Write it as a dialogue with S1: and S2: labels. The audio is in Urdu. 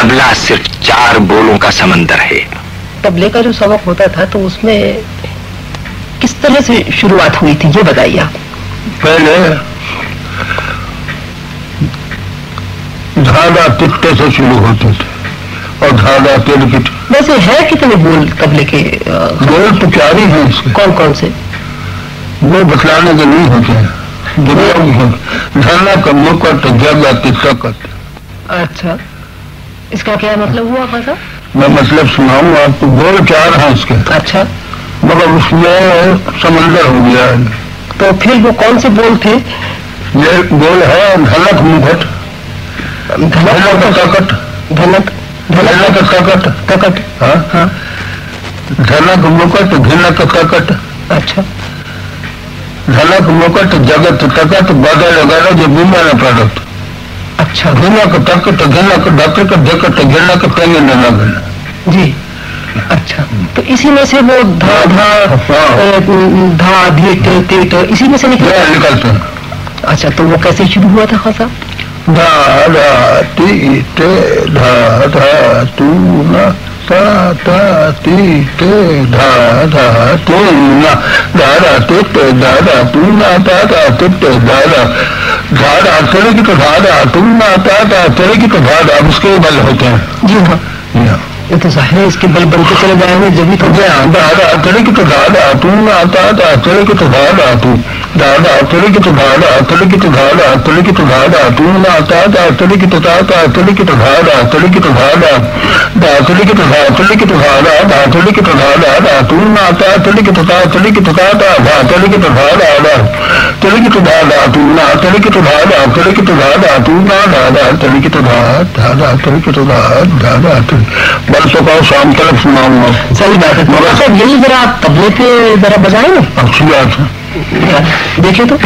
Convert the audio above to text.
S1: تبلا صرف چار بولوں کا سمندر ہے۔
S2: تبلے کا جو سبق ہوتا تھا تو اس میں کس طرح سے شروعات ہوئی تھی؟ یہ بتائیے آپ۔
S3: پہلے دھاگا پٹے سے شروع ہوتے تھے اور دھاگا کٹ
S2: ویسے ہے کتنے بول تبلے کے؟
S3: بول تو چار ہی ہیں
S2: کون کون سے؟
S3: وہ بتلانے کے نہیں ہوتے ہیں۔ دنیا میں دھانا کا موقع تو جگہ کرتے۔
S2: اچھا۔ اس کا کیا مطلب ہوا خاصا
S3: میں مطلب سناؤں آپ کو بول چار ہیں اس کے۔
S2: اچھا۔
S3: مگر اس میں سمندر ہو گیا۔
S2: تو پھر وہ کون سے بول تھے
S3: یہ بول ہے دھلک مکٹ
S2: دھلک
S3: کا
S2: دھلک دھلک
S3: ککٹ۔
S2: دھلک
S3: ہاں۔
S2: ہاں۔
S3: ککٹ۔
S2: اچھا۔
S3: دھلک مکٹ جگت تکت بدل وغیرہ جو بیمار پروڈکٹ
S2: اچھا۔
S3: کو ٹک ٹگیلا کو ڈاکٹر کو دیکھ ٹگیلا کو پہلے نہ لگنا
S2: جی۔ اچھا۔ تو اسی میں سے وہ دھا دھا ہاں۔ دھا دھیر تیر اسی میں سے نکلتا
S3: نکلتا
S2: اچھا تو وہ کیسے شروع ہوا تھا خاصا؟
S3: دھا دھا تی تے دھا دھا تو نا تا تا تی تے دھا دھا تے کی تو دھارا پونا اس کے بل ہوتے ہیں
S2: جی ہاں یہ تو ظاہر ہے اس کے بل بن کے چلے جائیں گے جب بھی تو
S3: دھارا تیرے کی تو دادا دھارا آتا تھا چڑے کی تو دھارا پونا دادا تلکت دھادا تلکت دھادا تلکت دھادا تیلا تاتا تلکت تاتا تلکت دھادا تلکت دھادا دا تلکت دھا تلکت دھادا دا تلکت دھادا دا تیلا تا تلکت تا تلکت تاتا دا تلکت دھادا دا تلکت دھادا تیلا تلکت دھادا تلکت دھادا تیلا دھادا تلکت دھا دھادا تلکت دھا دھادا بڑھ سکا شام تک سناؤں گا
S2: صحیح بات ہے یہی ذرا تبلے کے ذرا بجائیں
S3: اچھی بات ہے
S2: دیکھیے تو۔